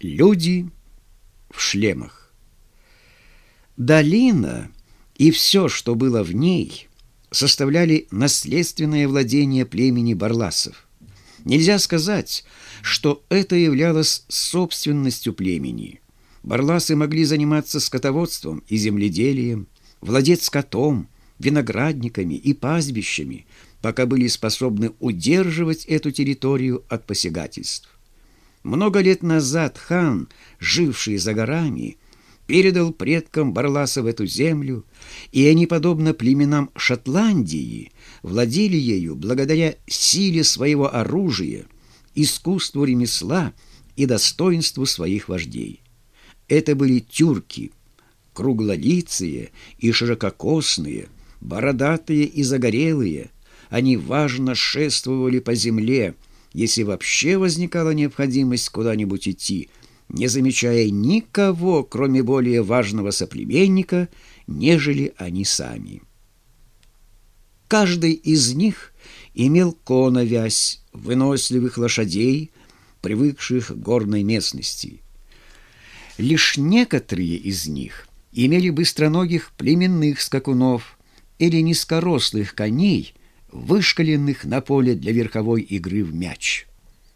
Люди в шлемах. Долина и все, что было в ней, составляли наследственное владение племени Барласов. Нельзя сказать, что это являлось собственностью племени. Барласы могли заниматься скотоводством и земледелием, владеть скотом, виноградниками и пастбищами, пока были способны удерживать эту территорию от посягательств. Много лет назад хан, живший за горами, передал предкам Барласов эту землю, и они, подобно племенам Шотландии, владели ею благодаря силе своего оружия, искусству ремесла и достоинству своих вождей. Это были тюрки, круглолицые и ширококосные, бородатые и загорелые. Они важно шествовали по земле, если вообще возникала необходимость куда-нибудь идти, не замечая никого, кроме более важного соплеменника, нежели они сами. Каждый из них имел коновязь, выносливых лошадей, привыкших к горной местности. Лишь некоторые из них имели быстроногих племенных скакунов или низкорослых коней, вышкаленных на поле для верховой игры в мяч.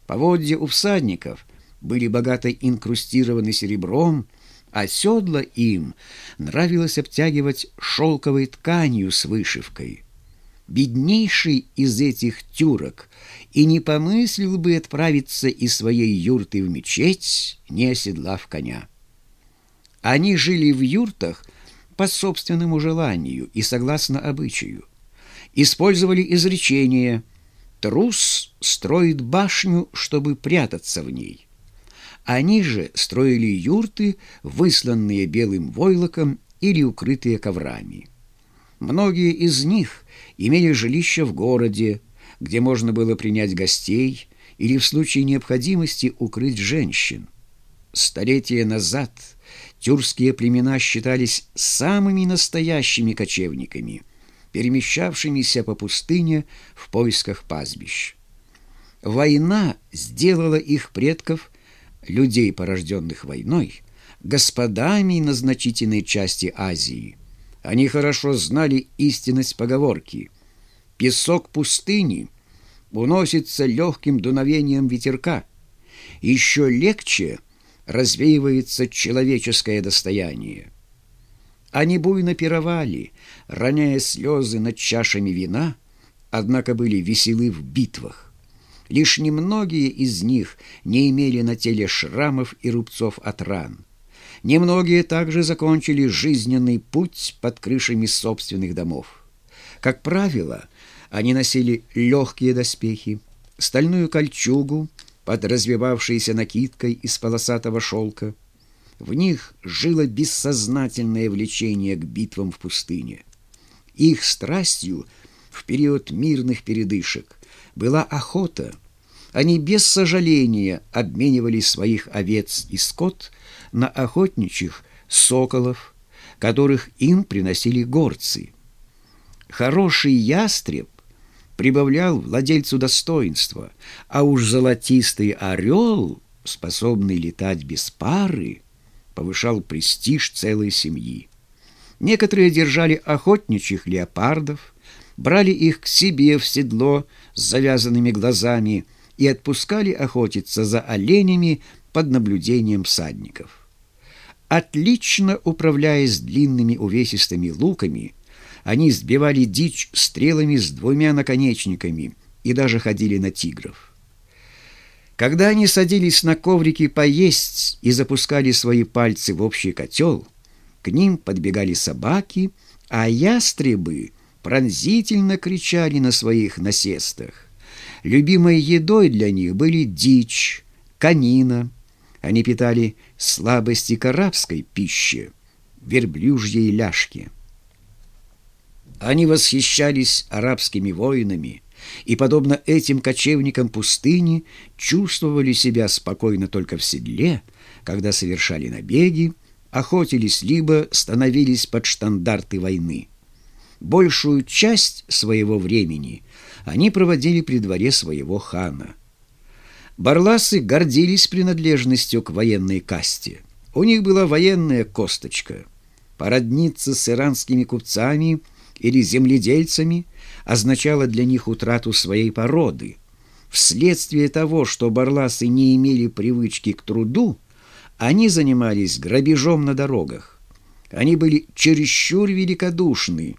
Поводья у всадников были богато инкрустированы серебром, а седла им нравилось обтягивать шелковой тканью с вышивкой. Беднейший из этих тюрок и не помыслил бы отправиться из своей юрты в мечеть, не оседлав коня. Они жили в юртах по собственному желанию и согласно обычаю использовали изречение «трус строит башню, чтобы прятаться в ней». Они же строили юрты, высланные белым войлоком или укрытые коврами. Многие из них имели жилища в городе, где можно было принять гостей или в случае необходимости укрыть женщин. Столетия назад тюркские племена считались самыми настоящими кочевниками – перемещавшимися по пустыне в поисках пастбищ. Война сделала их предков, людей, порожденных войной, господами на значительной части Азии. Они хорошо знали истинность поговорки «Песок пустыни уносится легким дуновением ветерка, еще легче развеивается человеческое достояние». Они буйно пировали, роняя слезы над чашами вина, однако были веселы в битвах. Лишь немногие из них не имели на теле шрамов и рубцов от ран. Немногие также закончили жизненный путь под крышами собственных домов. Как правило, они носили легкие доспехи, стальную кольчугу под развивавшейся накидкой из полосатого шелка, в них жило бессознательное влечение к битвам в пустыне. Их страстью в период мирных передышек была охота. Они без сожаления обменивали своих овец и скот на охотничьих соколов, которых им приносили горцы. Хороший ястреб прибавлял владельцу достоинства, а уж золотистый орел, способный летать без пары, повышал престиж целой семьи. Некоторые держали охотничьих леопардов, брали их к себе в седло с завязанными глазами и отпускали охотиться за оленями под наблюдением всадников. Отлично управляясь длинными увесистыми луками, они сбивали дичь стрелами с двумя наконечниками и даже ходили на тигров. Когда они садились на коврики поесть и запускали свои пальцы в общий котел, к ним подбегали собаки, а ястребы пронзительно кричали на своих насестах. Любимой едой для них были дичь, конина. Они питали слабости к арабской пище, верблюжьей ляжки. Они восхищались арабскими воинами – и, подобно этим кочевникам пустыни, чувствовали себя спокойно только в седле, когда совершали набеги, охотились либо становились под штандарты войны. Большую часть своего времени они проводили при дворе своего хана. Барласы гордились принадлежностью к военной касте. У них была военная косточка. Породниться с иранскими купцами или земледельцами означало для них утрату своей породы. Вследствие того, что барласы не имели привычки к труду, они занимались грабежом на дорогах. Они были чересчур великодушны,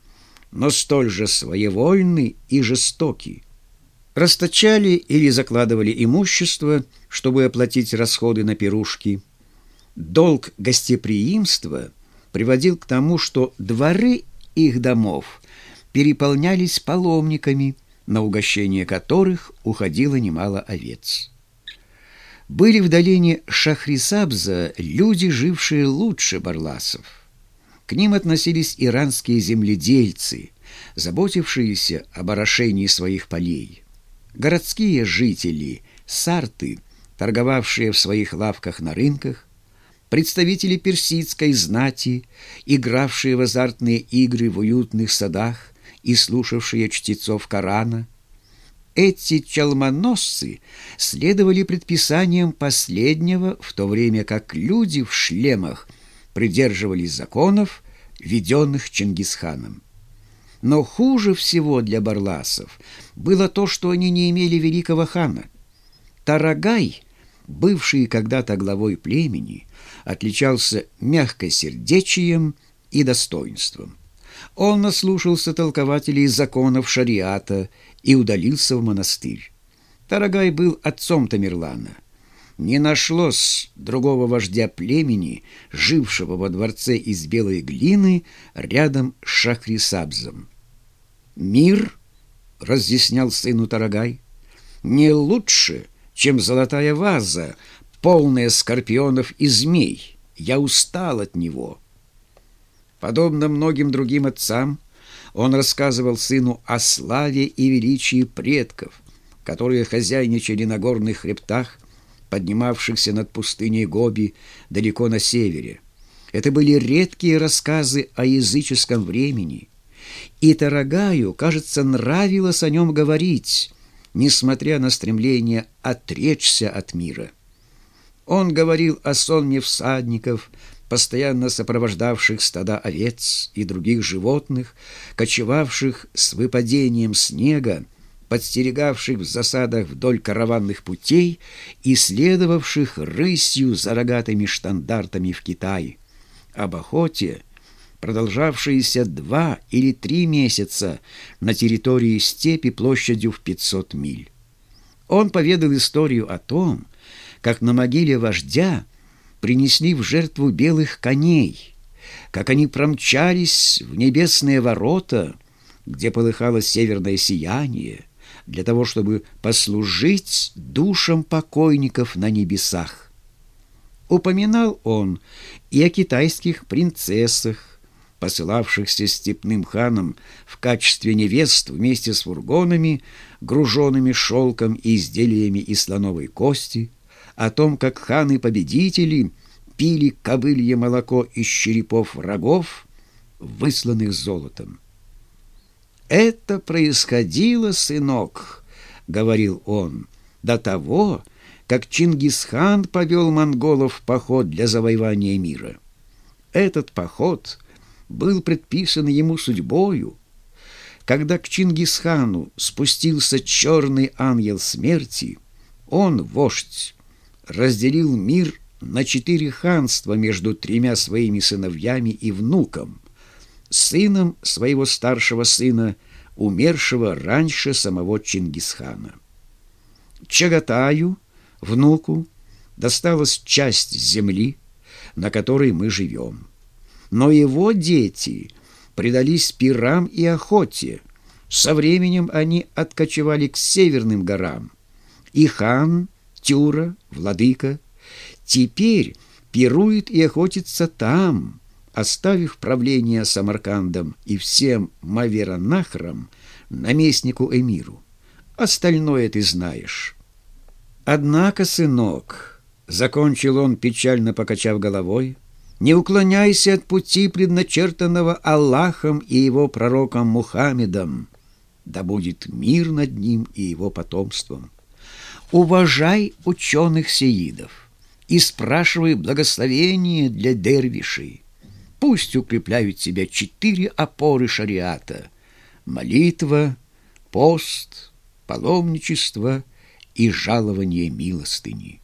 но столь же своевольны и жестоки. Расточали или закладывали имущество, чтобы оплатить расходы на пирушки. Долг гостеприимства приводил к тому, что дворы их домов переполнялись паломниками, на угощение которых уходило немало овец. Были в долине Шахрисабза люди, жившие лучше барласов. К ним относились иранские земледельцы, заботившиеся об орошении своих полей. Городские жители, сарты, торговавшие в своих лавках на рынках, представители персидской знати, игравшие в азартные игры в уютных садах и слушавшие чтецов Корана. Эти чалмоносцы следовали предписаниям последнего, в то время как люди в шлемах придерживались законов, введенных Чингисханом. Но хуже всего для барласов было то, что они не имели великого хана. Тарагай, бывший когда-то главой племени, отличался мягкосердечием и достоинством. Он наслушался толкователей законов шариата и удалился в монастырь. Тарагай был отцом Тамерлана. Не нашлось другого вождя племени, жившего во дворце из белой глины рядом с Шахрисабзом. «Мир», — разъяснял сыну Тарагай, — «не лучше, чем золотая ваза, полная скорпионов и змей. Я устал от него». Подобно многим другим отцам, он рассказывал сыну о славе и величии предков, которые хозяйничали на горных хребтах, поднимавшихся над пустыней Гоби далеко на севере. Это были редкие рассказы о языческом времени, и Тарагаю, кажется, нравилось о нем говорить, несмотря на стремление отречься от мира. Он говорил о сонме всадников, постоянно сопровождавших стада овец и других животных, кочевавших с выпадением снега, подстерегавших в засадах вдоль караванных путей и следовавших рысью за рогатыми штандартами в Китай, об охоте, продолжавшейся два или три месяца на территории степи площадью в 500 миль. Он поведал историю о том, как на могиле вождя принесли в жертву белых коней, как они промчались в небесные ворота, где полыхало северное сияние, для того, чтобы послужить душам покойников на небесах. Упоминал он и о китайских принцессах, посылавшихся степным ханом в качестве невест вместе с фургонами, груженными шелком и изделиями из слоновой кости, о том, как ханы-победители пили кобылье молоко из черепов врагов, высланных золотом. «Это происходило, сынок», — говорил он, — «до того, как Чингисхан повел монголов в поход для завоевания мира. Этот поход был предписан ему судьбою. Когда к Чингисхану спустился черный ангел смерти, он, вождь, разделил мир на четыре ханства между тремя своими сыновьями и внуком, сыном своего старшего сына, умершего раньше самого Чингисхана. Чагатаю, внуку, досталась часть земли, на которой мы живем. Но его дети предались пирам и охоте. Со временем они откочевали к северным горам. И хан, Тюра, владыка – теперь пирует и охотится там, оставив правление Самаркандом и всем Маверанахрам, наместнику эмиру. Остальное ты знаешь. Однако, сынок, — закончил он, печально покачав головой, — не уклоняйся от пути, предначертанного Аллахом и его пророком Мухаммедом, да будет мир над ним и его потомством. Уважай ученых сеидов и спрашивай благословение для дервишей. Пусть укрепляют себя четыре опоры шариата — молитва, пост, паломничество и жалование милостыни.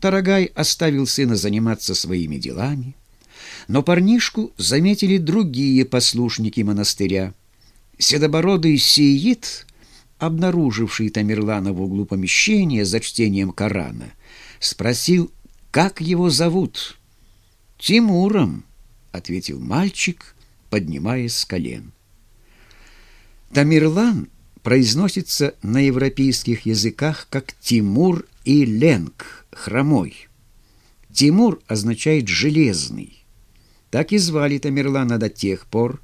Тарагай оставил сына заниматься своими делами, но парнишку заметили другие послушники монастыря. Седобородый сиит, обнаруживший Тамерлана в углу помещения за чтением Корана, спросил, как его зовут. «Тимуром», — ответил мальчик, поднимаясь с колен. Тамерлан произносится на европейских языках как Тимур и Ленг, хромой. Тимур означает «железный». Так и звали Тамерлана до тех пор,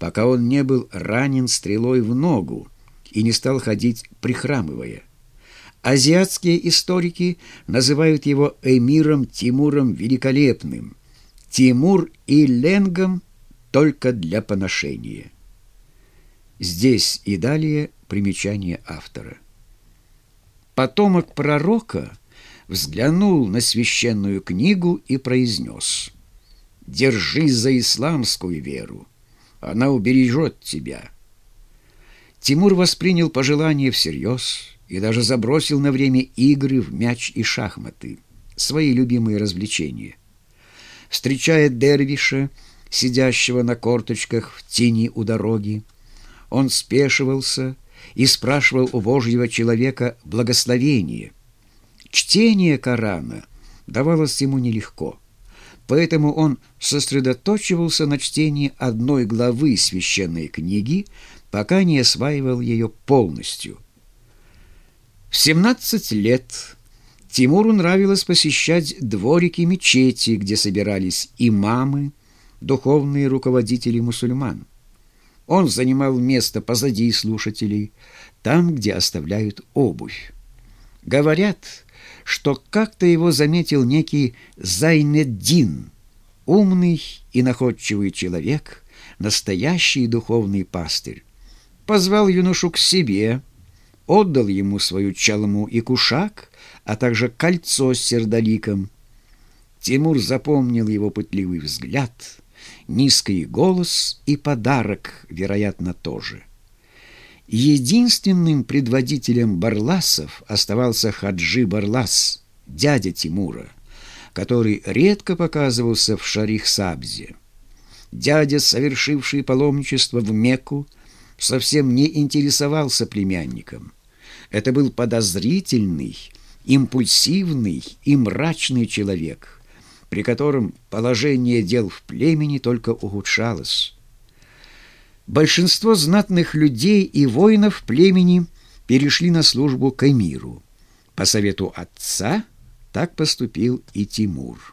пока он не был ранен стрелой в ногу и не стал ходить прихрамывая. Азиатские историки называют его эмиром Тимуром Великолепным, Тимур и Ленгом только для поношения. Здесь и далее примечание автора. Потомок пророка взглянул на священную книгу и произнес «Держись за исламскую веру, она убережет тебя». Тимур воспринял пожелание всерьез и даже забросил на время игры в мяч и шахматы, свои любимые развлечения. Встречая Дервиша, сидящего на корточках в тени у дороги, он спешивался и спрашивал у Божьего человека благословение. Чтение Корана давалось ему нелегко, поэтому он сосредоточивался на чтении одной главы священной книги, пока не осваивал ее полностью. В 17 лет Тимуру нравилось посещать дворики мечети, где собирались имамы, духовные руководители мусульман. Он занимал место позади слушателей, там, где оставляют обувь. Говорят, что как-то его заметил некий Зайнеддин, умный и находчивый человек, настоящий духовный пастырь. Позвал юношу к себе, отдал ему свою чалму и кушак, а также кольцо с сердоликом. Тимур запомнил его пытливый взгляд — низкий голос и подарок, вероятно, тоже. Единственным предводителем барласов оставался Хаджи Барлас, дядя Тимура, который редко показывался в Шарих-Сабзе. Дядя, совершивший паломничество в Мекку, совсем не интересовался племянником. Это был подозрительный, импульсивный и мрачный человек – при котором положение дел в племени только ухудшалось. Большинство знатных людей и воинов племени перешли на службу к эмиру. По совету отца так поступил и Тимур.